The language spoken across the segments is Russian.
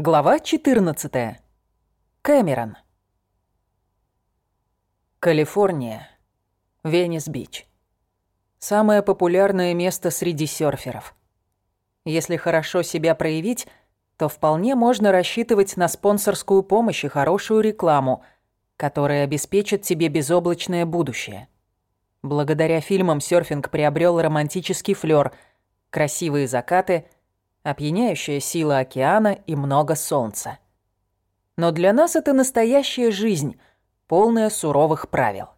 Глава 14. Кэмерон. Калифорния. Венес-Бич. Самое популярное место среди серферов. Если хорошо себя проявить, то вполне можно рассчитывать на спонсорскую помощь и хорошую рекламу, которая обеспечит тебе безоблачное будущее. Благодаря фильмам серфинг приобрел романтический флёр, красивые закаты – опьяняющая сила океана и много солнца. Но для нас это настоящая жизнь, полная суровых правил.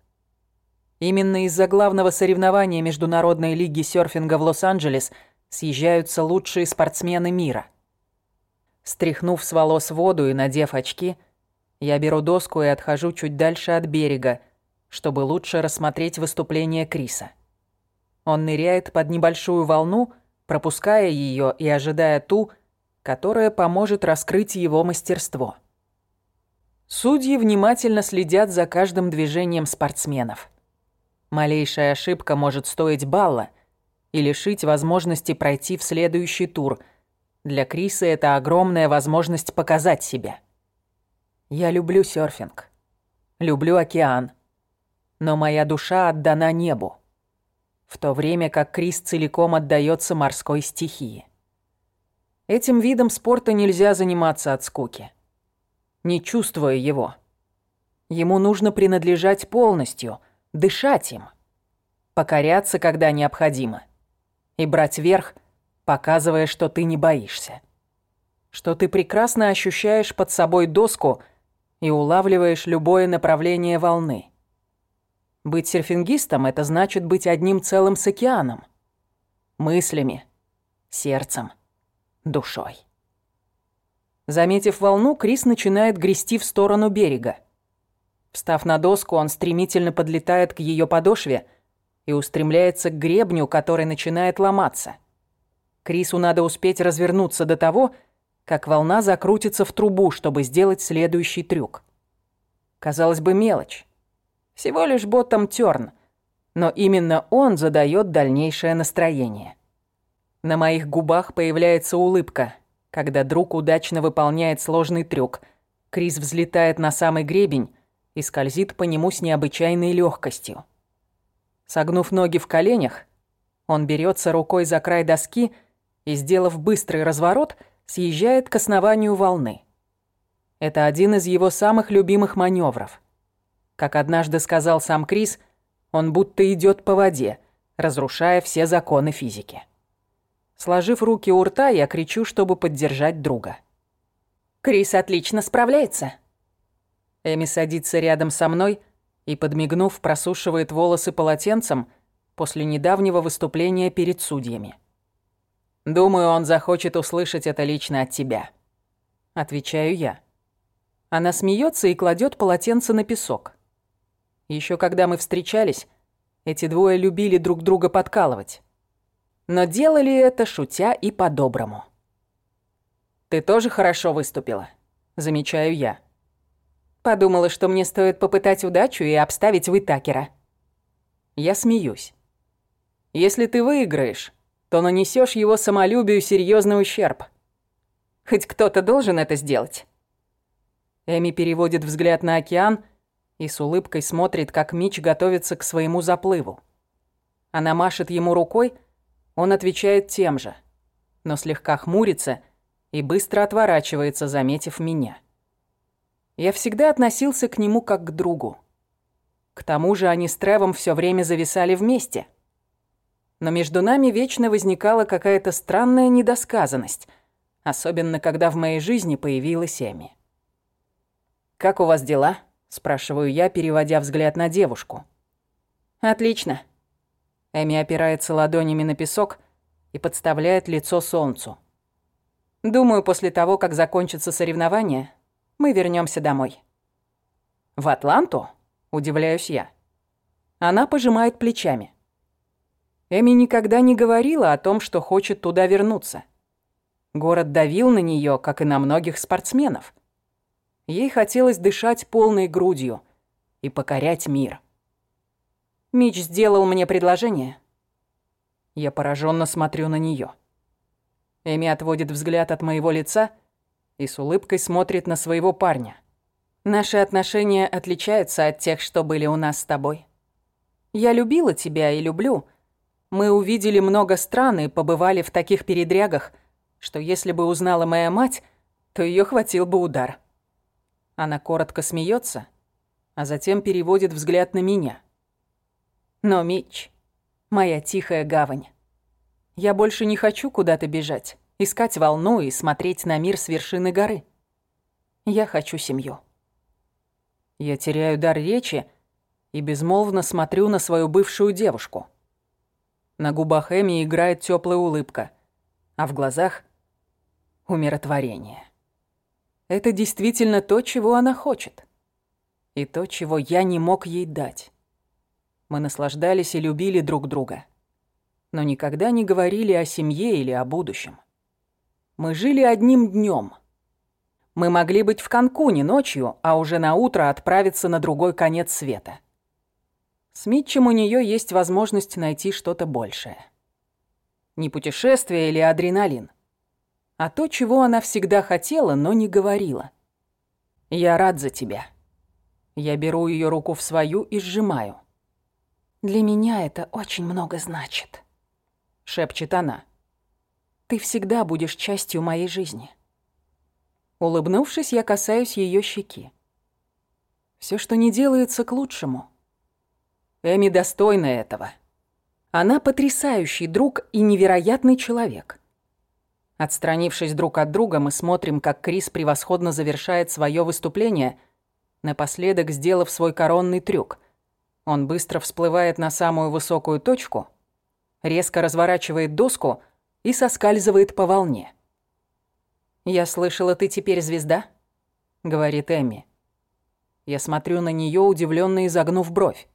Именно из-за главного соревнования Международной лиги серфинга в Лос-Анджелес съезжаются лучшие спортсмены мира. Стряхнув с волос воду и надев очки, я беру доску и отхожу чуть дальше от берега, чтобы лучше рассмотреть выступление Криса. Он ныряет под небольшую волну пропуская ее и ожидая ту, которая поможет раскрыть его мастерство. Судьи внимательно следят за каждым движением спортсменов. Малейшая ошибка может стоить балла и лишить возможности пройти в следующий тур. Для Криса это огромная возможность показать себя. Я люблю серфинг. Люблю океан. Но моя душа отдана небу в то время как Крис целиком отдается морской стихии. Этим видом спорта нельзя заниматься от скуки, не чувствуя его. Ему нужно принадлежать полностью, дышать им, покоряться, когда необходимо, и брать верх, показывая, что ты не боишься, что ты прекрасно ощущаешь под собой доску и улавливаешь любое направление волны. Быть серфингистом – это значит быть одним целым с океаном. Мыслями, сердцем, душой. Заметив волну, Крис начинает грести в сторону берега. Встав на доску, он стремительно подлетает к ее подошве и устремляется к гребню, который начинает ломаться. Крису надо успеть развернуться до того, как волна закрутится в трубу, чтобы сделать следующий трюк. Казалось бы, мелочь. Всего лишь ботом Тёрн, но именно он задает дальнейшее настроение. На моих губах появляется улыбка, когда друг удачно выполняет сложный трюк. Крис взлетает на самый гребень и скользит по нему с необычайной легкостью. Согнув ноги в коленях, он берется рукой за край доски и, сделав быстрый разворот, съезжает к основанию волны. Это один из его самых любимых маневров. Как однажды сказал сам Крис, он будто идет по воде, разрушая все законы физики. Сложив руки у рта, я кричу, чтобы поддержать друга. «Крис отлично справляется!» Эми садится рядом со мной и, подмигнув, просушивает волосы полотенцем после недавнего выступления перед судьями. «Думаю, он захочет услышать это лично от тебя», — отвечаю я. Она смеется и кладет полотенце на песок. Еще когда мы встречались, эти двое любили друг друга подкалывать. Но делали это, шутя и по-доброму. «Ты тоже хорошо выступила», — замечаю я. Подумала, что мне стоит попытать удачу и обставить Витакера. Я смеюсь. Если ты выиграешь, то нанесешь его самолюбию серьезный ущерб. Хоть кто-то должен это сделать. Эми переводит взгляд на океан, и с улыбкой смотрит, как Мич готовится к своему заплыву. Она машет ему рукой, он отвечает тем же, но слегка хмурится и быстро отворачивается, заметив меня. Я всегда относился к нему как к другу. К тому же они с Тревом все время зависали вместе. Но между нами вечно возникала какая-то странная недосказанность, особенно когда в моей жизни появилась Эми. «Как у вас дела?» Спрашиваю я, переводя взгляд на девушку. «Отлично». Эми опирается ладонями на песок и подставляет лицо солнцу. «Думаю, после того, как закончится соревнование, мы вернемся домой». «В Атланту?» – удивляюсь я. Она пожимает плечами. Эми никогда не говорила о том, что хочет туда вернуться. Город давил на нее, как и на многих спортсменов – Ей хотелось дышать полной грудью и покорять мир. Мич сделал мне предложение. Я пораженно смотрю на нее. Эми отводит взгляд от моего лица и с улыбкой смотрит на своего парня. Наши отношения отличаются от тех, что были у нас с тобой. Я любила тебя и люблю. Мы увидели много стран и побывали в таких передрягах, что если бы узнала моя мать, то ее хватил бы удар. Она коротко смеется, а затем переводит взгляд на меня. Но, Мич, моя тихая гавань. Я больше не хочу куда-то бежать, искать волну и смотреть на мир с вершины горы. Я хочу семью. Я теряю дар речи и безмолвно смотрю на свою бывшую девушку. На губах Эми играет теплая улыбка, а в глазах — умиротворение. Это действительно то, чего она хочет. И то, чего я не мог ей дать. Мы наслаждались и любили друг друга. Но никогда не говорили о семье или о будущем. Мы жили одним днем — мы могли быть в Канкуне ночью, а уже на утро отправиться на другой конец света. С Митчем у нее есть возможность найти что-то большее. Не путешествие или адреналин, а то, чего она всегда хотела, но не говорила. «Я рад за тебя». Я беру ее руку в свою и сжимаю. «Для меня это очень много значит», — шепчет она. «Ты всегда будешь частью моей жизни». Улыбнувшись, я касаюсь ее щеки. Все, что не делается, к лучшему. Эми достойна этого. Она потрясающий друг и невероятный человек. Отстранившись друг от друга, мы смотрим, как Крис превосходно завершает свое выступление, напоследок сделав свой коронный трюк. Он быстро всплывает на самую высокую точку, резко разворачивает доску и соскальзывает по волне. «Я слышала, ты теперь звезда?» — говорит Эмми. Я смотрю на нее, удивленно изогнув бровь.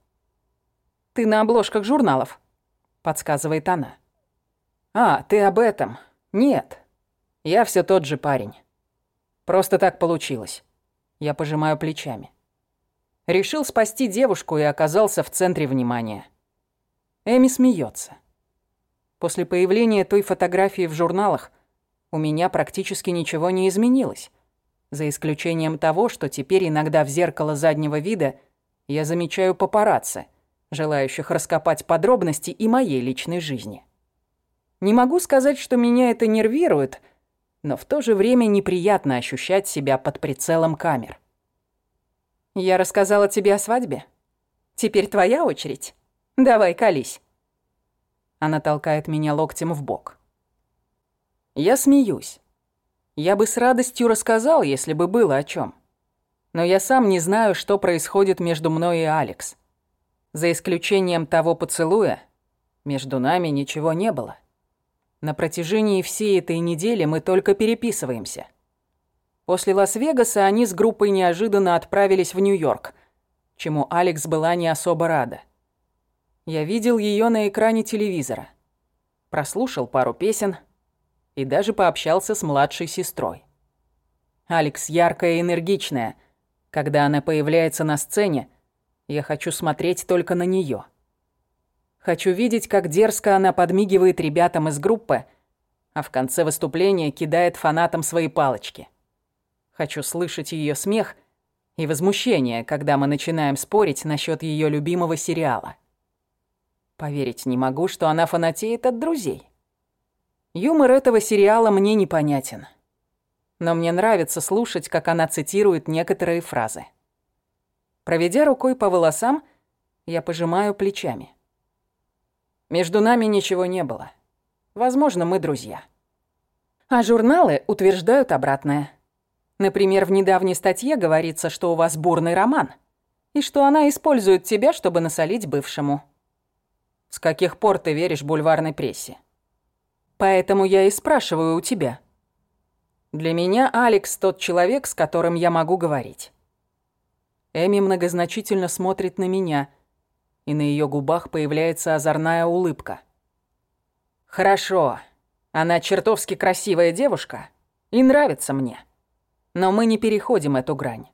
«Ты на обложках журналов», — подсказывает она. «А, ты об этом? Нет. Я все тот же парень. Просто так получилось». Я пожимаю плечами. Решил спасти девушку и оказался в центре внимания. Эми смеется. После появления той фотографии в журналах у меня практически ничего не изменилось. За исключением того, что теперь иногда в зеркало заднего вида я замечаю папарацци, желающих раскопать подробности и моей личной жизни. Не могу сказать, что меня это нервирует, но в то же время неприятно ощущать себя под прицелом камер. «Я рассказала тебе о свадьбе. Теперь твоя очередь. Давай, колись». Она толкает меня локтем в бок. Я смеюсь. Я бы с радостью рассказал, если бы было о чем. Но я сам не знаю, что происходит между мной и Алекс. За исключением того поцелуя, между нами ничего не было. На протяжении всей этой недели мы только переписываемся. После Лас-Вегаса они с группой неожиданно отправились в Нью-Йорк, чему Алекс была не особо рада. Я видел ее на экране телевизора. Прослушал пару песен — и даже пообщался с младшей сестрой. Алекс яркая и энергичная. Когда она появляется на сцене, я хочу смотреть только на нее. Хочу видеть, как дерзко она подмигивает ребятам из группы, а в конце выступления кидает фанатам свои палочки. Хочу слышать ее смех и возмущение, когда мы начинаем спорить насчет ее любимого сериала. Поверить не могу, что она фанатеет от друзей. Юмор этого сериала мне непонятен. Но мне нравится слушать, как она цитирует некоторые фразы. Проведя рукой по волосам, я пожимаю плечами. Между нами ничего не было. Возможно, мы друзья. А журналы утверждают обратное. Например, в недавней статье говорится, что у вас бурный роман, и что она использует тебя, чтобы насолить бывшему. С каких пор ты веришь бульварной прессе? Поэтому я и спрашиваю у тебя. Для меня Алекс тот человек, с которым я могу говорить. Эми многозначительно смотрит на меня, и на ее губах появляется озорная улыбка. Хорошо, она чертовски красивая девушка и нравится мне. Но мы не переходим эту грань.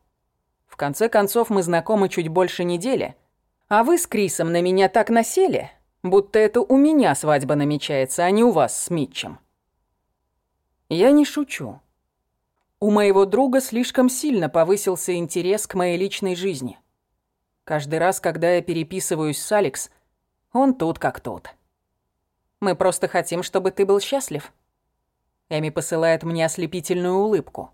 В конце концов, мы знакомы чуть больше недели, а вы с Крисом на меня так насели, будто это у меня свадьба намечается, а не у вас с Митчем. Я не шучу. У моего друга слишком сильно повысился интерес к моей личной жизни. Каждый раз, когда я переписываюсь с Алекс, он тут как тут. Мы просто хотим, чтобы ты был счастлив. Эми посылает мне ослепительную улыбку.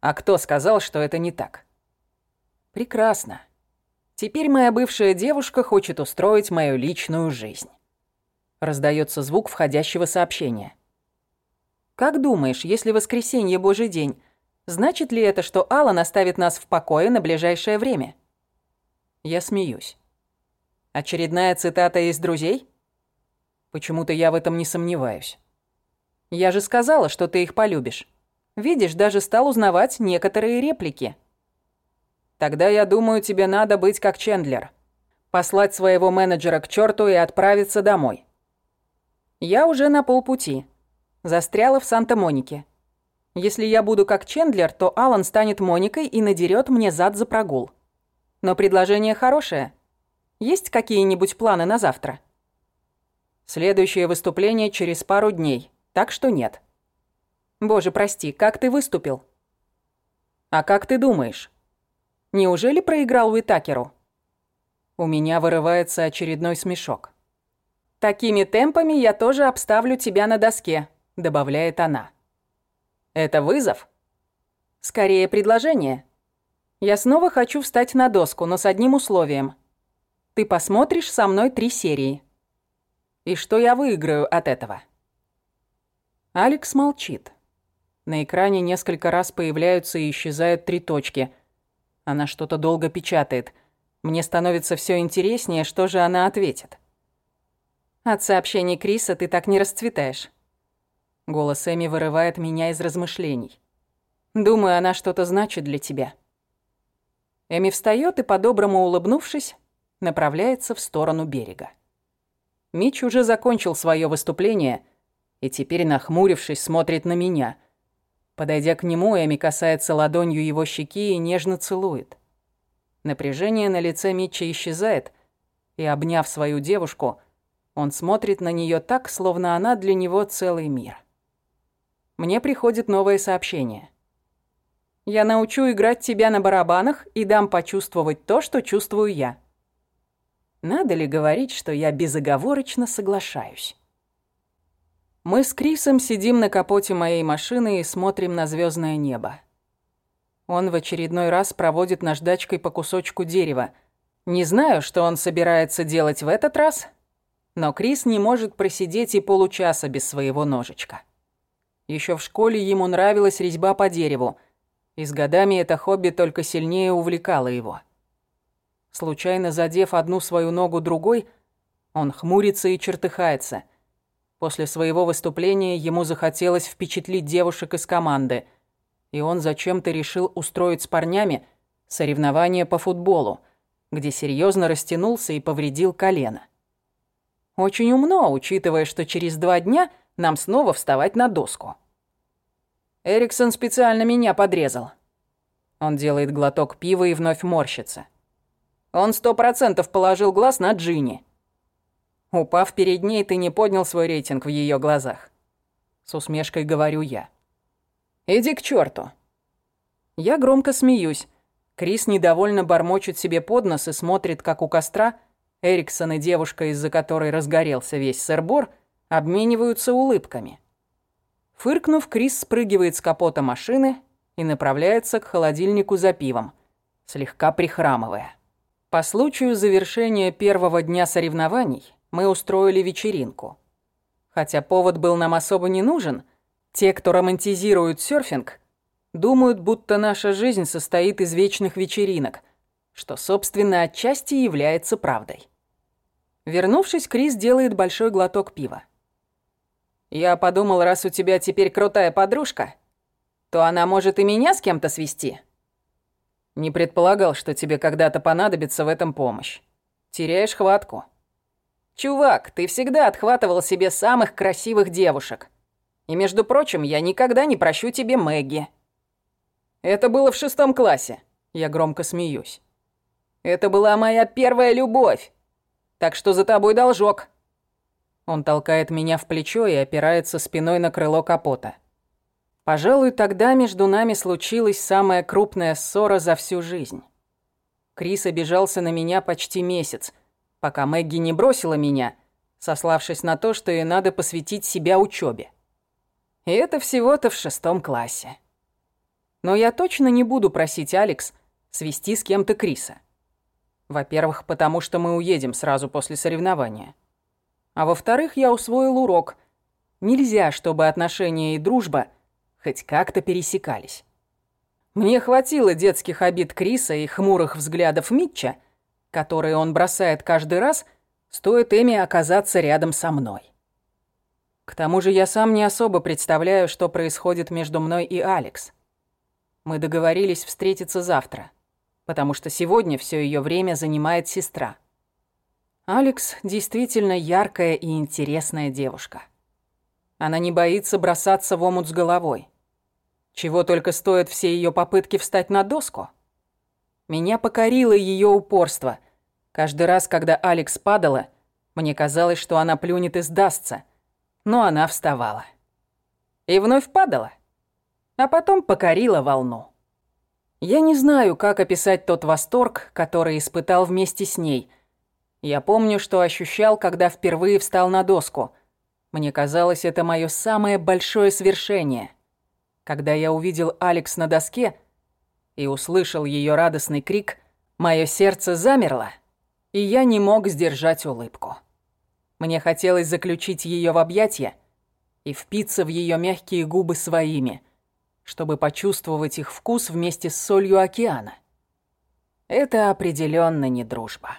А кто сказал, что это не так? Прекрасно. Теперь моя бывшая девушка хочет устроить мою личную жизнь. Раздается звук входящего сообщения. Как думаешь, если воскресенье божий день, значит ли это, что Алан оставит нас в покое на ближайшее время? Я смеюсь. Очередная цитата из «Друзей»? Почему-то я в этом не сомневаюсь. Я же сказала, что ты их полюбишь. Видишь, даже стал узнавать некоторые реплики. Тогда я думаю, тебе надо быть как Чендлер. Послать своего менеджера к черту и отправиться домой. Я уже на полпути. Застряла в Санта-Монике. Если я буду как Чендлер, то Алан станет Моникой и надерет мне зад за прогул. Но предложение хорошее. Есть какие-нибудь планы на завтра? Следующее выступление через пару дней, так что нет. Боже, прости, как ты выступил? А как ты думаешь? Неужели проиграл Уитакеру? У меня вырывается очередной смешок. Такими темпами я тоже обставлю тебя на доске, добавляет она. Это вызов? Скорее предложение. Я снова хочу встать на доску, но с одним условием. Ты посмотришь со мной три серии. И что я выиграю от этого? Алекс молчит. На экране несколько раз появляются и исчезают три точки. Она что-то долго печатает. Мне становится все интереснее, что же она ответит. От сообщений Криса ты так не расцветаешь. Голос Эми вырывает меня из размышлений. Думаю, она что-то значит для тебя. Эми встает и, по-доброму улыбнувшись, направляется в сторону берега. Мич уже закончил свое выступление и теперь, нахмурившись, смотрит на меня. Подойдя к нему, Эми касается ладонью его щеки и нежно целует. Напряжение на лице Митча исчезает, и, обняв свою девушку, он смотрит на нее так, словно она для него целый мир. Мне приходит новое сообщение. «Я научу играть тебя на барабанах и дам почувствовать то, что чувствую я». Надо ли говорить, что я безоговорочно соглашаюсь? Мы с Крисом сидим на капоте моей машины и смотрим на звездное небо. Он в очередной раз проводит наждачкой по кусочку дерева. Не знаю, что он собирается делать в этот раз, но Крис не может просидеть и получаса без своего ножичка. Еще в школе ему нравилась резьба по дереву, и с годами это хобби только сильнее увлекало его. Случайно задев одну свою ногу другой, он хмурится и чертыхается. После своего выступления ему захотелось впечатлить девушек из команды, и он зачем-то решил устроить с парнями соревнование по футболу, где серьезно растянулся и повредил колено. Очень умно, учитывая, что через два дня нам снова вставать на доску. Эриксон специально меня подрезал. Он делает глоток пива и вновь морщится. Он сто процентов положил глаз на Джинни. Упав перед ней, ты не поднял свой рейтинг в ее глазах. С усмешкой говорю я. Иди к черту. Я громко смеюсь. Крис недовольно бормочет себе под нос и смотрит, как у костра Эриксон и девушка, из-за которой разгорелся весь сырбор, обмениваются улыбками. Фыркнув, Крис спрыгивает с капота машины и направляется к холодильнику за пивом, слегка прихрамывая. По случаю завершения первого дня соревнований мы устроили вечеринку. Хотя повод был нам особо не нужен, те, кто романтизирует серфинг, думают, будто наша жизнь состоит из вечных вечеринок, что, собственно, отчасти является правдой. Вернувшись, Крис делает большой глоток пива. Я подумал, раз у тебя теперь крутая подружка, то она может и меня с кем-то свести. Не предполагал, что тебе когда-то понадобится в этом помощь. Теряешь хватку. Чувак, ты всегда отхватывал себе самых красивых девушек. И, между прочим, я никогда не прощу тебе Мэгги. Это было в шестом классе. Я громко смеюсь. Это была моя первая любовь. Так что за тобой должок. Он толкает меня в плечо и опирается спиной на крыло капота. Пожалуй, тогда между нами случилась самая крупная ссора за всю жизнь. Крис обижался на меня почти месяц, пока Мэгги не бросила меня, сославшись на то, что ей надо посвятить себя учебе. И это всего-то в шестом классе. Но я точно не буду просить Алекс свести с кем-то Криса. Во-первых, потому что мы уедем сразу после соревнования. А во-вторых, я усвоил урок. Нельзя, чтобы отношения и дружба хоть как-то пересекались. Мне хватило детских обид Криса и хмурых взглядов Митча, которые он бросает каждый раз, стоит Эми оказаться рядом со мной. К тому же я сам не особо представляю, что происходит между мной и Алекс. Мы договорились встретиться завтра, потому что сегодня все ее время занимает сестра. Алекс действительно яркая и интересная девушка. Она не боится бросаться в омут с головой. Чего только стоят все ее попытки встать на доску. Меня покорило ее упорство. Каждый раз, когда Алекс падала, мне казалось, что она плюнет и сдастся. Но она вставала. И вновь падала. А потом покорила волну. Я не знаю, как описать тот восторг, который испытал вместе с ней. Я помню, что ощущал, когда впервые встал на доску. Мне казалось, это мое самое большое свершение — когда я увидел Алекс на доске и услышал ее радостный крик, мое сердце замерло, и я не мог сдержать улыбку. Мне хотелось заключить ее в объятия и впиться в ее мягкие губы своими, чтобы почувствовать их вкус вместе с солью океана. Это определенно не дружба.